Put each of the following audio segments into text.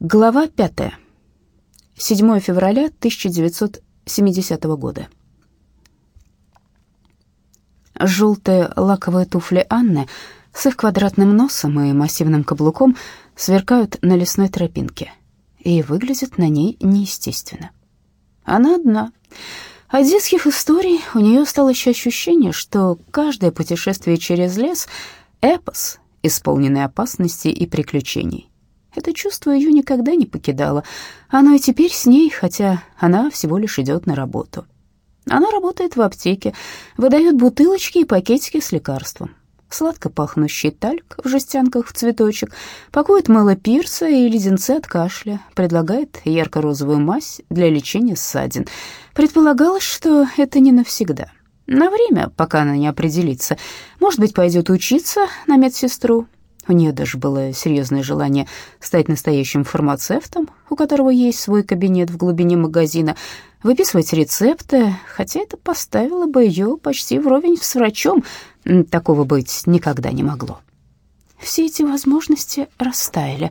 Глава 5. 7 февраля 1970 года. Желтые лаковые туфли Анны с их квадратным носом и массивным каблуком сверкают на лесной тропинке и выглядят на ней неестественно. Она одна. От детских историй у нее стало еще ощущение, что каждое путешествие через лес — эпос, исполненный опасностей и приключений. Это чувство ее никогда не покидало. Оно и теперь с ней, хотя она всего лишь идет на работу. Она работает в аптеке, выдает бутылочки и пакетики с лекарством. Сладко пахнущий тальк в жестянках в цветочек, пакует мыло пирса и леденцы от кашля, предлагает ярко-розовую мазь для лечения ссадин. Предполагалось, что это не навсегда. На время, пока она не определится. Может быть, пойдет учиться на медсестру, у нее даже было серьезное желание стать настоящим фармацевтом, у которого есть свой кабинет в глубине магазина, выписывать рецепты, хотя это поставило бы ее почти вровень с врачом. Такого быть никогда не могло. Все эти возможности растаяли.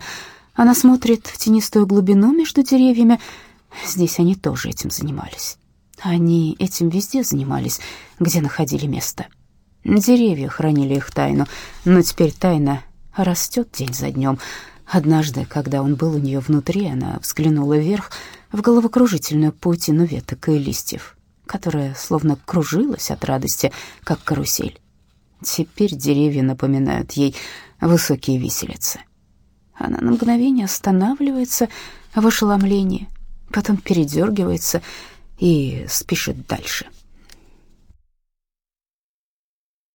Она смотрит в тенистую глубину между деревьями. Здесь они тоже этим занимались. Они этим везде занимались, где находили место. Деревья хранили их тайну, но теперь тайна растет день за днем. Однажды, когда он был у нее внутри, она взглянула вверх в головокружительную паутину веток и листьев, которая словно кружилась от радости, как карусель. Теперь деревья напоминают ей высокие виселицы. Она на мгновение останавливается в ошеломлении, потом передергивается и спешит дальше.